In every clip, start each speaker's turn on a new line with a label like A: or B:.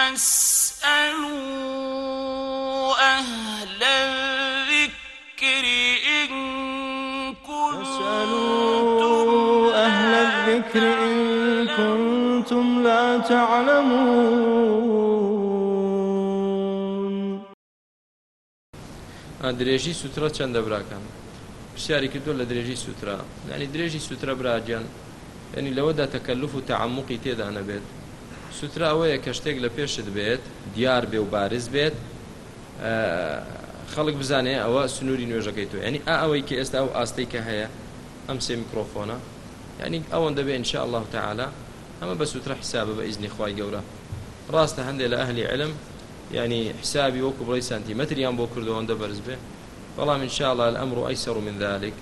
A: فاسألوا أهل الذكر إن كنتم أهل الذكر إن كنتم لا تعلمون درێژی سوترە چەندە براکەم پرسیاری کردو لە درێژی سوترا ینی درێژی سوترە براجان ینی يعني لەوەدا تەکەلف و تەعمموقی تێدا نەبێت سوترا ئەوەیە کە شتێک لە پێشت بێت دیار بێ و بارز بێت خەڵک بزانێ ئەوە سنووری نوێژەکەی تۆ ینی ئا ئەوەی کە ئێستا ئەو ئاستی کە هەیە ئەم سێ میکرۆفۆنە ینی ئەوەن دەبێت انشاء الله تعالا ئەمە بە سوترا حسابە بە ئیزنی خی گەورە ڕاستە هەندێک لە ئەهلی علم ینی حسابی وەکو بڵی سانتیمەتریان بۆ کردەوەندە بەرز بێ بەڵام انشاءله ئەمر و ئەیسەر و منداالێک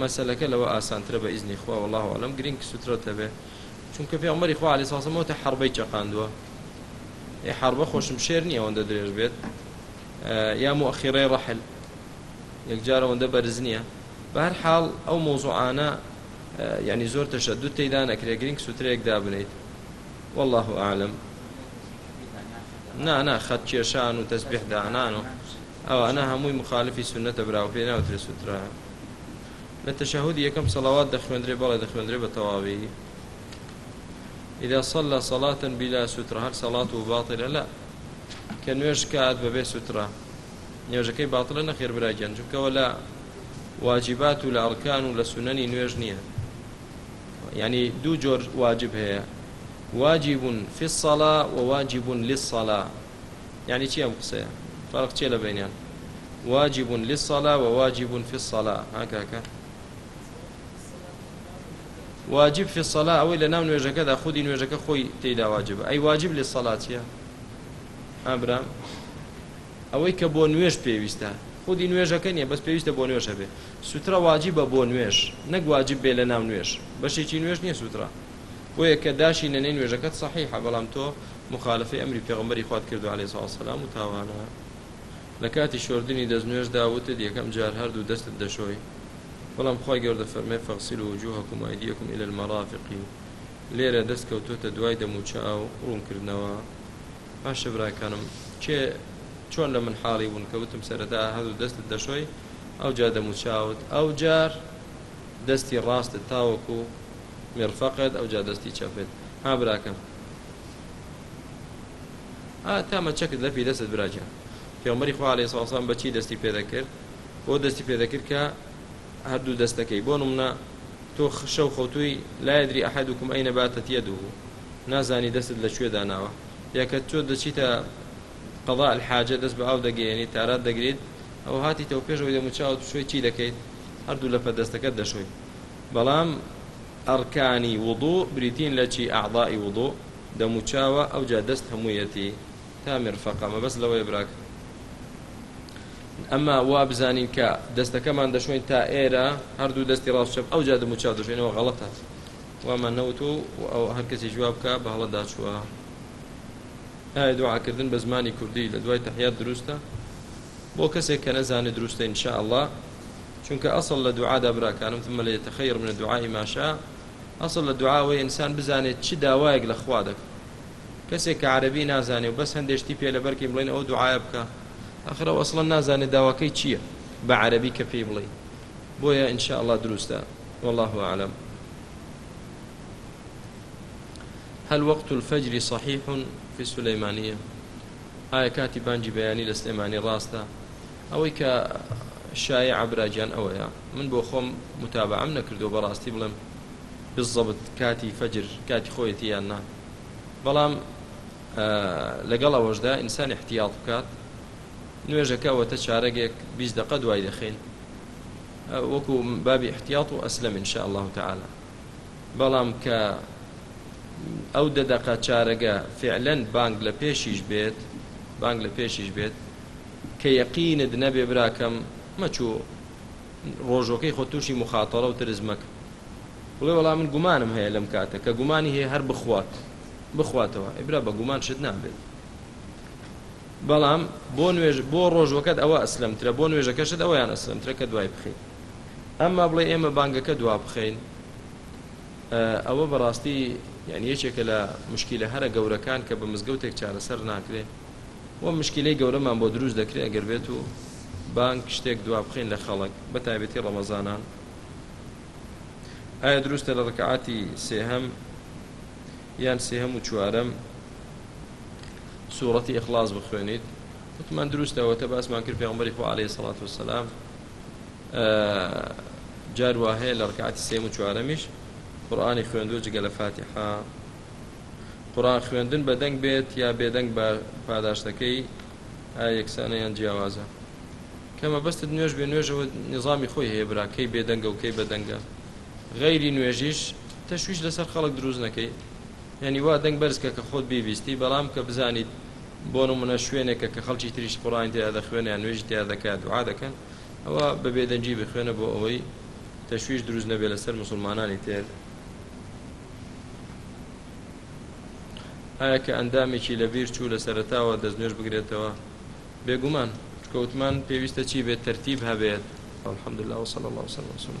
A: مەسلەکە لەوە ئاسانترە بە ئیزنی خوا والله ئەلم گرنگ سوترەتە بێ چونکە پێمەری خوا لە ساسمەوە تا حربەی چەقاندووە ێ حربە خۆشم شێر نییە ئەوەندە درێژ بێت یام و ئەخیڕێ ڕەحل یەکجار ئەوەندە بەرز نییە بە هەر حاڵ ئەو مۆزوعانە یعنی زۆر تەشە دوو تێدا نەکرێ گرنگ سوترێکدا بنیت والله عالم نا نا خەت کێشان و تەسبیح دانان و ئەو ئەنا هەمووی مخالفی سنەتە براو پێ ناوترێ سوترا لە تەشەهودی یەکەم سەڵاوات دەخوێندرێ بەڵێ دەخوێندرێ بە تەواوی إذا صلى صلاة بلا سترة هل صلاته باطلة لا كنوێژ کات بەبێ سوترا نوێژەکەی باڵە نەخێر براگەن خير بلا واجبات و لە ئەڵکان و لە سونەنی نوێژ نییە ینی يعني دوو جۆر واجب في الصلاة وواجب للصلاة يعني چی ئەم فرق چێ لا بینیان واجب للصلاة وواجب في الصلاة هكا. واجب في الصلاة أو إلى نام نوجك خودي نوجك خوي تيدا واجب أي واجب للصلاة يا ئابرام ئەوەی کە بۆ نوێش پێویستە خودی نوێژەکە نیە بەس پێویستە بۆ نوێشە بێ سوترا واجی بە بۆ نوێش نەگواجب بێ لە ناو نوێش بەشێکی نوێش نییە سوترا بۆیە کە داشی نەنێ نوێژەکەت صحیح بەڵام تۆ مخالفی ئەمری پێغمبەری خوات کردو عليه ساسەسلام و تاوانە لە کاتی شوردنی دەست نوێش داوتت یەکەم جار هەردوو دەستت دەشۆی بەڵام خی گەوردە فەرمێ فەسیل و جووهکم ئایدیەکم إلى المەرافقی لێرە دەستکەوتۆتە دوای دەموچە و ڕوونکردنەوە پاشە براکانم چێ چۆن لە من حاڵی بوون کەوتم سەردا هەدوو دەستت دەشۆی ئەو جا دەموچاوت ئەو جار دەستی ڕاستت تاوەکو مرفەقت ئەو جا دەستی چەپێت ها براکەم تامە چەکت لەپی دەست براجە پێمەری خوا لێ ساسان بەچی دەستی پێدەکرد بۆ دەستی پێدەکرد کە هەردوو دەستەکەی بۆ نمونە تۆ خشە و خەوتوی لایدری ئەحدکم ئەی نەباتەتە دوو نازانی دەستت لەکوێدا ناوە یەکە تۆ دەچیتە قەڵا الحاجە دەست بە ئاو دەگەێنی يعني تارات دەگرێت ئەو هاتی تەو پێشەوەی دەموچاو شوێ چی دەکەیت هەردوو لە پەدەستەکەت دەشوی بەڵام ئەرکانی وضوء بريتين لشي اعضاء وضوء دەموچاوە او جادست هميتي تامر تا مرفەقامە بەس لەوەی براکە ئەمە وا بزانین کە دەستەکەمان دەشوین تا ئێرە هەردوو دەستی ڕاستشەب ئەو جا دەمو چاو دەشێنەوە غەڵەتە وامان نەوت و ئەو هەرکەسی جواب بکە بە هەڵەدا چووە ئایا دوعاکردن بە زمانی کوردی لە دوای تەحیات دروستە بۆ کەسێک کە نەزانێت دروستە ئینشاء الله چونکە ئەسڵ لە دوعادا براکانم ثم لە تەخەیر منە دوعای ماشا ئەسڵ لە دوعاوەی ئینسان بزانێت چی داوایەک لە خوا دەکە کەسێک کە عربی نازانێت و بەس هەندێشتی پێ لە بەرکی بڵێن ئەو دوعاە بکە ئەخرە ئەسڵەن نازانێ داواکەی چییە بە عەربی کە پێی بڵێ بۆیە ئینشاء الله دروستە والله أعلم هل وقت الفجر صحيح في سليمانية ئایا آية كاتبان جبياني لسليماني راستا سلێمانی ڕاستە ئەوەی براجان أويا من بوخم متابع من كردو براستي بلم بالضبط كاتي فجر كاتي خويتي أنا بلام آه، لقلا وجدا إنسان احتياط كات نوێژەکەەوەتە چارەگێک بیست دقە دوای دەخین وەکو بابی احتیاط و ئەسلم انشاء الله تعالى بەڵام کە ئەو دەدەقا چارەگە فعلەن بانگ لە پێشیش بێت بانگ لە پێشیش بێت کە یەقینت نەبێ براکەم مەچوو ڕۆژۆکەی خۆ تووشی مخاتەڵە و ترزمەک بڵێ وەڵام من گومانم هەیە لەم کاتە کە گومانی هەیە هەر بخوات بخواتەوە ئیبرا بە گومان شت نابێت بەڵام بۆ نوێژ بۆ ڕۆژوەکەت ئەوە ئەسلمترە بۆ نوێژەکەشت ئەویان ئەسلمترە کە دوای بخین ئەمما بڵێ ئێمە بانگەکە دوا بخەین ئەوە بەڕاستی یعنی یەکێکە لە مشکیلە هەرە گەورەکان کە بە مزگەوتێک چارەسەر ناکرێت وە مشکلەی گەورەمان بۆ دروست دەکرێت ئەگەر بێت و بانک شتێک دوا بخین لە خەڵک بە تایبەتی ڕەمەزانان ئایا دروستە لە ڕکعاتی سێهەم یان سێهەم و چوارەم سوورەتی ئەخلاص بخوێنیت وتمان دروستەوەتە باسمان کرد پێغمبەری خو عليه سڵات وسلام جار واهەیە لە ڕکاتی سێم و چوارەمیش قورآانی خوێندوو جگە لە فاتحا قورآن خوێندن بەدەنگ بێت یا بێدەنگ بە پاداشتەکەی یەکسانە یان جیاوازە کەمە بەستت نوێژ بێ نوێژەوە نظامی خۆی هەیە براکەی بێدەنگە و کەی بەدەنگە غەیری نوێژیش تەشویش لەسەر خەڵک دروست نەکەی ینی وا دەنگ بەرزکە کە خۆت بیبیستی بەڵام کە بزانیت بۆ نمونە شوێنێکە کە خەڵکی تریش قڕانی تیا دەخوێنیان نوێژی تیا دەکات دوعا دەکەن ئەوە بەبێ دەنجی بخوێنە بۆ ئەوەی تەشویش دروست نەبێ لەسەر مسلمانانی تێدا ئایا کە ئەندامێکی لەبیر چوو لە سەرتاوە دەستنوێژ بگرێتەوە بێگومان کەوتمان پێویستە چی بێت تەرتیب هەبێت الحمدلله وصلى الله وسلم وسلم